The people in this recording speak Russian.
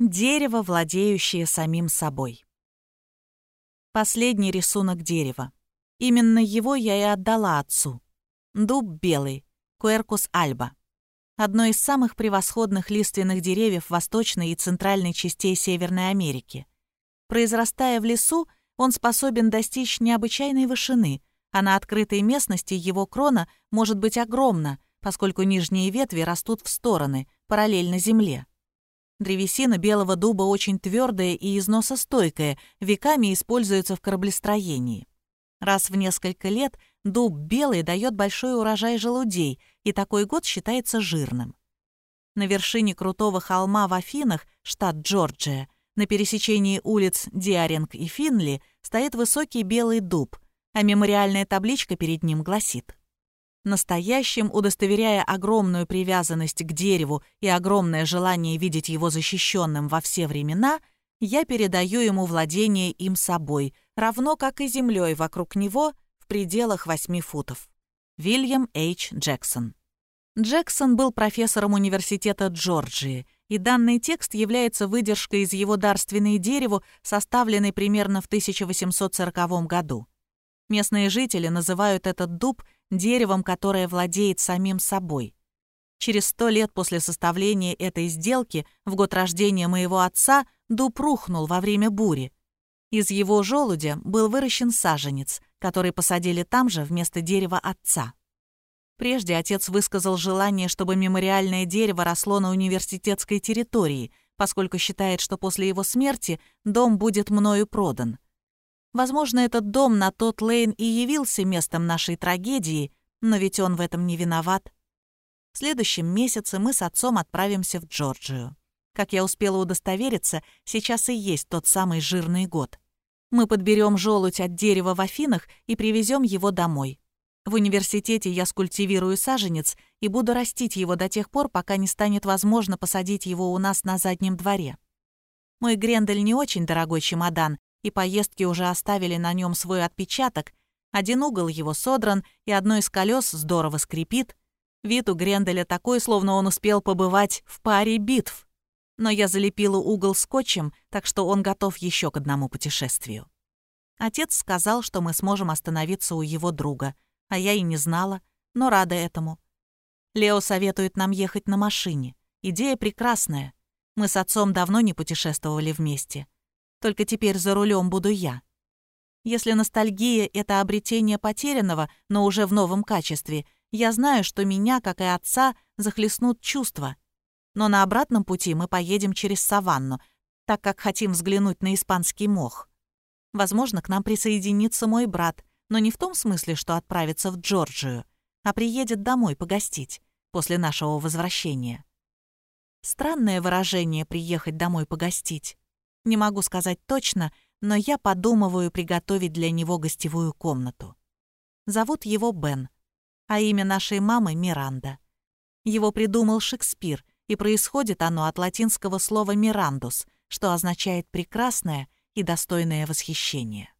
Дерево, владеющее самим собой. Последний рисунок дерева. Именно его я и отдала отцу. Дуб белый, Quercus alba. Одно из самых превосходных лиственных деревьев восточной и центральной частей Северной Америки. Произрастая в лесу, он способен достичь необычайной вышины, а на открытой местности его крона может быть огромна, поскольку нижние ветви растут в стороны, параллельно земле. Древесина белого дуба очень твердая и износостойкая, веками используется в кораблестроении. Раз в несколько лет дуб белый дает большой урожай желудей, и такой год считается жирным. На вершине крутого холма в Афинах, штат Джорджия, на пересечении улиц Диаринг и Финли стоит высокий белый дуб, а мемориальная табличка перед ним гласит Настоящим, удостоверяя огромную привязанность к дереву и огромное желание видеть его защищенным во все времена, я передаю ему владение им собой, равно как и землей вокруг него в пределах 8 футов. Вильям Эйч Джексон. Джексон был профессором университета Джорджии, и данный текст является выдержкой из его дарственной дереву, составленной примерно в 1840 году. Местные жители называют этот дуб деревом, которое владеет самим собой. Через сто лет после составления этой сделки, в год рождения моего отца, дуб рухнул во время бури. Из его желудя был выращен саженец, который посадили там же вместо дерева отца. Прежде отец высказал желание, чтобы мемориальное дерево росло на университетской территории, поскольку считает, что после его смерти дом будет мною продан. Возможно, этот дом на тот Лейн и явился местом нашей трагедии, но ведь он в этом не виноват. В следующем месяце мы с отцом отправимся в Джорджию. Как я успела удостовериться, сейчас и есть тот самый жирный год. Мы подберем желудь от дерева в Афинах и привезем его домой. В университете я скультивирую саженец и буду растить его до тех пор, пока не станет возможно посадить его у нас на заднем дворе. Мой Грендель не очень дорогой чемодан, и поездки уже оставили на нем свой отпечаток. Один угол его содран, и одно из колес здорово скрипит. Вид у Гренделя такой, словно он успел побывать в паре битв. Но я залепила угол скотчем, так что он готов еще к одному путешествию. Отец сказал, что мы сможем остановиться у его друга — а я и не знала, но рада этому. Лео советует нам ехать на машине. Идея прекрасная. Мы с отцом давно не путешествовали вместе. Только теперь за рулем буду я. Если ностальгия — это обретение потерянного, но уже в новом качестве, я знаю, что меня, как и отца, захлестнут чувства. Но на обратном пути мы поедем через саванну, так как хотим взглянуть на испанский мох. Возможно, к нам присоединится мой брат — но не в том смысле, что отправится в Джорджию, а приедет домой погостить после нашего возвращения. Странное выражение «приехать домой погостить». Не могу сказать точно, но я подумываю приготовить для него гостевую комнату. Зовут его Бен, а имя нашей мамы — Миранда. Его придумал Шекспир, и происходит оно от латинского слова «мирандус», что означает «прекрасное» и «достойное восхищения».